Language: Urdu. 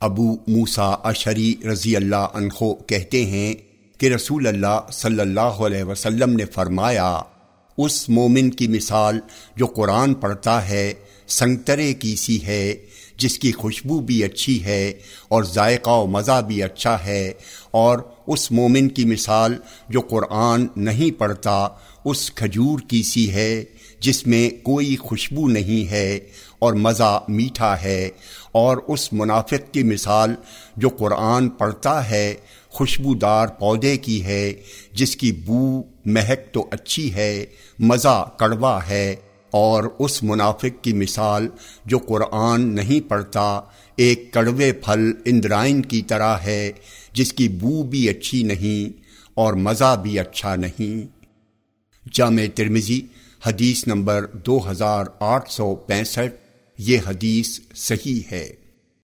ابو موسا اشری رضی اللہ عنہ کہتے ہیں کہ رسول اللہ صلی اللہ علیہ وسلم نے فرمایا، اس مومن کی مثال جو قرآن پڑھتا ہے سنگترے کی سی ہے، جس کی خوشبو بھی اچھی ہے اور ذائقہ و مزہ بھی اچھا ہے۔ اور اس مومن کی مثال جو قرآن نہیں پڑھتا، اس کھجور کی سی ہے، جس میں کوئی خوشبو نہیں ہے اور مزہ میٹھا ہے۔ اور اس منافق کی مثال جو قرآن پڑھتا ہے، خوشبودار پودے کی ہے، جس کی بو مہک تو اچھی ہے، مزہ کڑوا ہے۔ اور اس منافق کی مثال جو قرآن نہیں پڑھتا، ایک کڑوے پھل اندرائن کی طرح ہے، جس کی بو بھی اچھی نہیں اور مزہ بھی اچھا نہیں۔ جامع ترمزی حدیث نمبر دو ہزار آٹھ سو پینسٹھ، یہ حدیث صحیح ہے۔